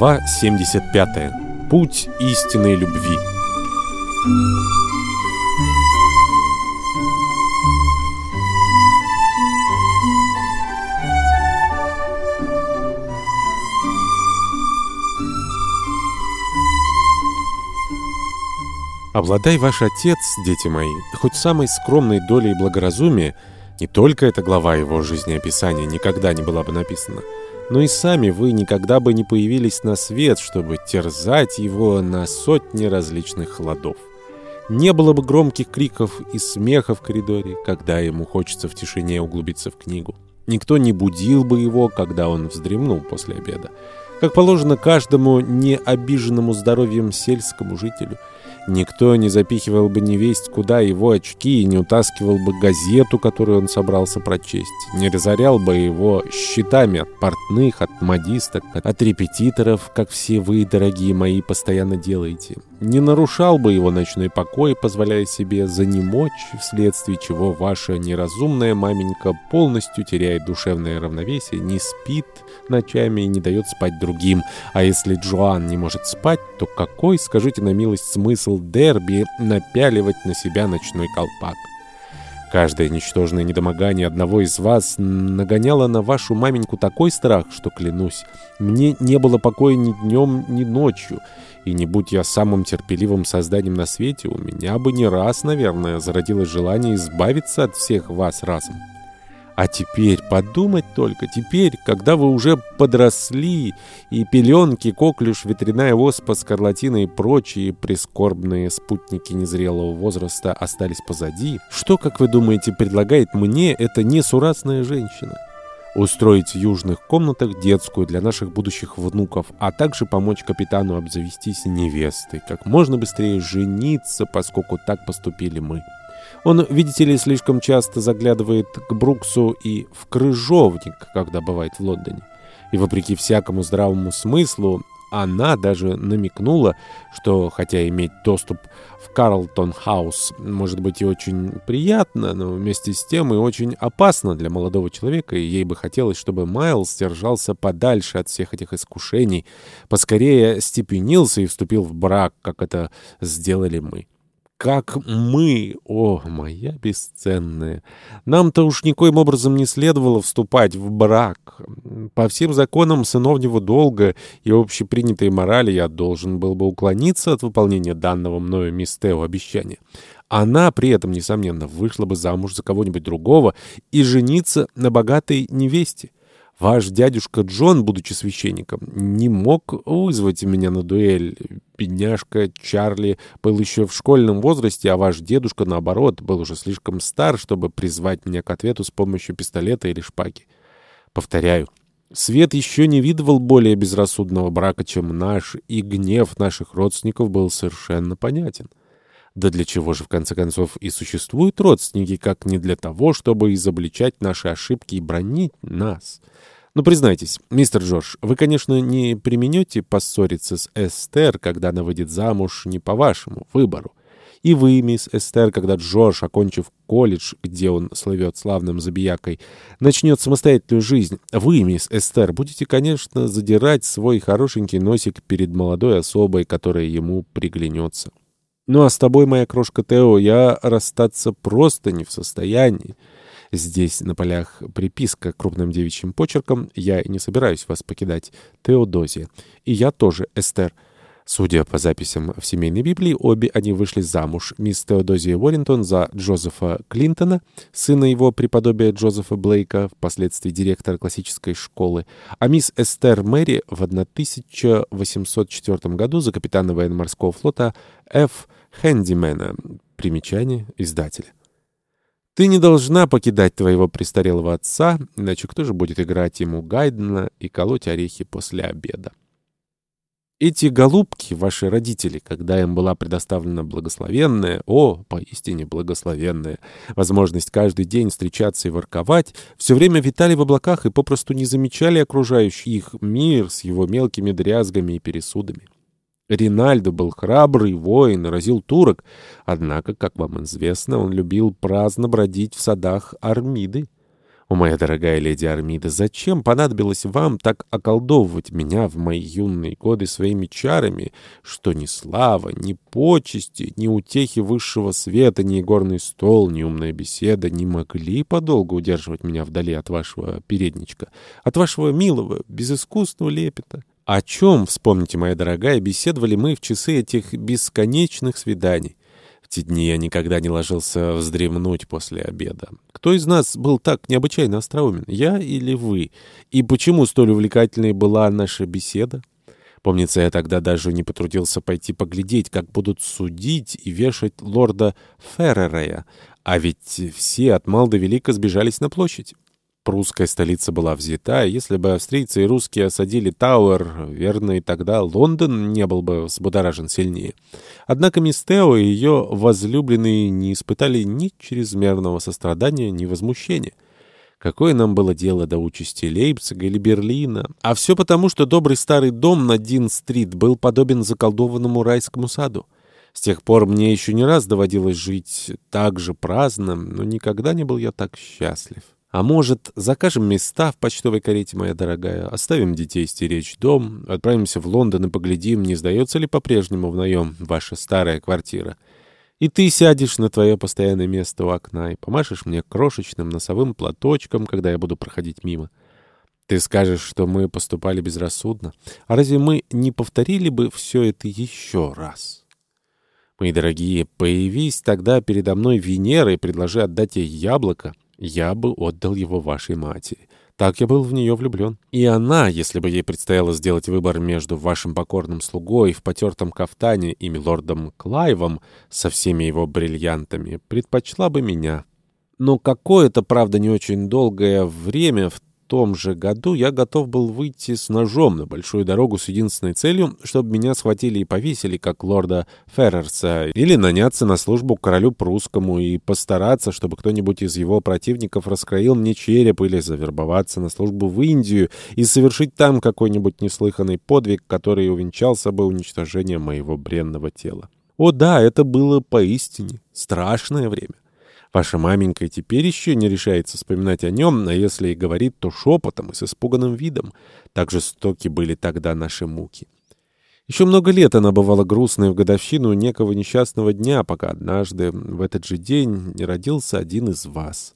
Глава 75. Путь истинной любви. Обладай ваш отец, дети мои, хоть самой скромной долей благоразумия, не только эта глава его жизнеописания никогда не была бы написана, но и сами вы никогда бы не появились на свет, чтобы терзать его на сотни различных ладов. Не было бы громких криков и смеха в коридоре, когда ему хочется в тишине углубиться в книгу. Никто не будил бы его, когда он вздремнул после обеда. Как положено каждому необиженному здоровьем сельскому жителю – Никто не запихивал бы невесть куда его очки и не утаскивал бы газету, которую он собрался прочесть, не разорял бы его счетами от портных, от модисток, от репетиторов, как все вы, дорогие мои, постоянно делаете. Не нарушал бы его ночной покой, позволяя себе занемочь, вследствие чего ваша неразумная маменька полностью теряет душевное равновесие, не спит ночами и не дает спать другим. А если Джоан не может спать, то какой, скажите на милость, смысл смысл дерби напяливать на себя ночной колпак. Каждое ничтожное недомогание одного из вас нагоняло на вашу маменьку такой страх, что, клянусь, мне не было покоя ни днем, ни ночью, и не будь я самым терпеливым созданием на свете, у меня бы не раз, наверное, зародилось желание избавиться от всех вас разом. А теперь, подумать только, теперь, когда вы уже подросли, и пеленки, коклюш, ветряная оспа, скарлатина и прочие прискорбные спутники незрелого возраста остались позади, что, как вы думаете, предлагает мне эта несуразная женщина? Устроить в южных комнатах детскую для наших будущих внуков, а также помочь капитану обзавестись невестой, как можно быстрее жениться, поскольку так поступили мы. Он, видите ли, слишком часто заглядывает к Бруксу и в крыжовник, когда бывает в Лондоне. И вопреки всякому здравому смыслу, она даже намекнула, что хотя иметь доступ в Карлтон-хаус может быть и очень приятно, но вместе с тем и очень опасно для молодого человека, и ей бы хотелось, чтобы Майлз держался подальше от всех этих искушений, поскорее степенился и вступил в брак, как это сделали мы как мы, о, моя бесценная. Нам-то уж никоим образом не следовало вступать в брак. По всем законам сыновнего долга и общепринятой морали я должен был бы уклониться от выполнения данного мною мисс Тео обещания. Она при этом, несомненно, вышла бы замуж за кого-нибудь другого и жениться на богатой невесте. Ваш дядюшка Джон, будучи священником, не мог вызвать меня на дуэль. Бедняжка Чарли был еще в школьном возрасте, а ваш дедушка, наоборот, был уже слишком стар, чтобы призвать меня к ответу с помощью пистолета или шпаги. Повторяю, свет еще не видывал более безрассудного брака, чем наш, и гнев наших родственников был совершенно понятен. Да для чего же, в конце концов, и существуют родственники, как не для того, чтобы изобличать наши ошибки и бронить нас?» Ну, признайтесь, мистер Джордж, вы, конечно, не применете поссориться с Эстер, когда она выйдет замуж не по вашему выбору. И вы, мисс Эстер, когда Джордж, окончив колледж, где он слывет славным забиякой, начнет самостоятельную жизнь, вы, мисс Эстер, будете, конечно, задирать свой хорошенький носик перед молодой особой, которая ему приглянется. Ну а с тобой, моя крошка Тео, я расстаться просто не в состоянии. Здесь на полях приписка крупным девичьим почерком. Я не собираюсь вас покидать. Теодозия. И я тоже, Эстер. Судя по записям в семейной Библии, обе они вышли замуж. Мисс Теодозия Уоррингтон за Джозефа Клинтона, сына его преподобия Джозефа Блейка, впоследствии директора классической школы, а мисс Эстер Мэри в 1804 году за капитана военно-морского флота Ф. Хэндимена. Примечание издателя. Ты не должна покидать твоего престарелого отца, иначе кто же будет играть ему Гайдена и колоть орехи после обеда? Эти голубки, ваши родители, когда им была предоставлена благословенная, о, поистине благословенная, возможность каждый день встречаться и ворковать, все время витали в облаках и попросту не замечали окружающий их мир с его мелкими дрязгами и пересудами. Ринальдо был храбрый воин, разил турок, однако, как вам известно, он любил праздно бродить в садах Армиды. «О, моя дорогая леди Армида, зачем понадобилось вам так околдовывать меня в мои юные годы своими чарами, что ни слава, ни почести, ни утехи высшего света, ни горный стол, ни умная беседа не могли подолгу удерживать меня вдали от вашего передничка, от вашего милого, безыскусного лепета?» О чем, вспомните, моя дорогая, беседовали мы в часы этих бесконечных свиданий? те дни я никогда не ложился вздремнуть после обеда. Кто из нас был так необычайно остроумен, я или вы? И почему столь увлекательной была наша беседа? Помнится, я тогда даже не потрудился пойти поглядеть, как будут судить и вешать лорда Ферререя, а ведь все от мал до велика сбежались на площадь. Прусская столица была взята, если бы австрийцы и русские осадили Тауэр, верно, и тогда Лондон не был бы взбудоражен сильнее. Однако мисс и ее возлюбленные не испытали ни чрезмерного сострадания, ни возмущения. Какое нам было дело до участи Лейпцига или Берлина? А все потому, что добрый старый дом на Дин-стрит был подобен заколдованному райскому саду. С тех пор мне еще не раз доводилось жить так же праздно, но никогда не был я так счастлив. А может, закажем места в почтовой карете, моя дорогая, оставим детей стеречь дом, отправимся в Лондон и поглядим, не сдается ли по-прежнему в наем ваша старая квартира. И ты сядешь на твое постоянное место у окна и помашешь мне крошечным носовым платочком, когда я буду проходить мимо. Ты скажешь, что мы поступали безрассудно. А разве мы не повторили бы все это еще раз? Мои дорогие, появись тогда передо мной Венера и предложи отдать ей яблоко, я бы отдал его вашей матери. Так я был в нее влюблен. И она, если бы ей предстояло сделать выбор между вашим покорным слугой в потертом кафтане и милордом Клайвом со всеми его бриллиантами, предпочла бы меня. Но какое-то, правда, не очень долгое время в том же году я готов был выйти с ножом на большую дорогу с единственной целью, чтобы меня схватили и повесили, как лорда Феррерса, или наняться на службу к королю прусскому и постараться, чтобы кто-нибудь из его противников раскроил мне череп или завербоваться на службу в Индию и совершить там какой-нибудь неслыханный подвиг, который увенчался бы уничтожением моего бренного тела. О да, это было поистине страшное время. Ваша маменька теперь еще не решается вспоминать о нем, а если и говорит, то шепотом и с испуганным видом. Так жестоки были тогда наши муки. Еще много лет она бывала грустной в годовщину некого несчастного дня, пока однажды в этот же день не родился один из вас.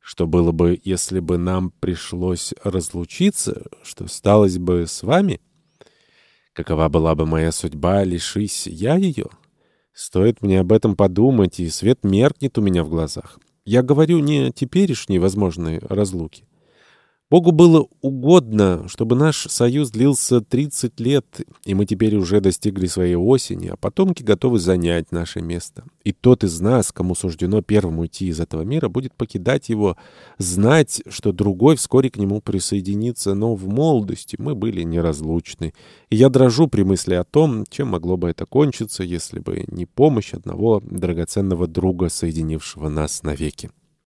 Что было бы, если бы нам пришлось разлучиться? Что сталось бы с вами? Какова была бы моя судьба, лишись я ее?» Стоит мне об этом подумать, и свет меркнет у меня в глазах. Я говорю не о теперешней возможной разлуке. Богу было угодно, чтобы наш союз длился 30 лет, и мы теперь уже достигли своей осени, а потомки готовы занять наше место. И тот из нас, кому суждено первым уйти из этого мира, будет покидать его, знать, что другой вскоре к нему присоединится, но в молодости мы были неразлучны. И я дрожу при мысли о том, чем могло бы это кончиться, если бы не помощь одного драгоценного друга, соединившего нас навеки.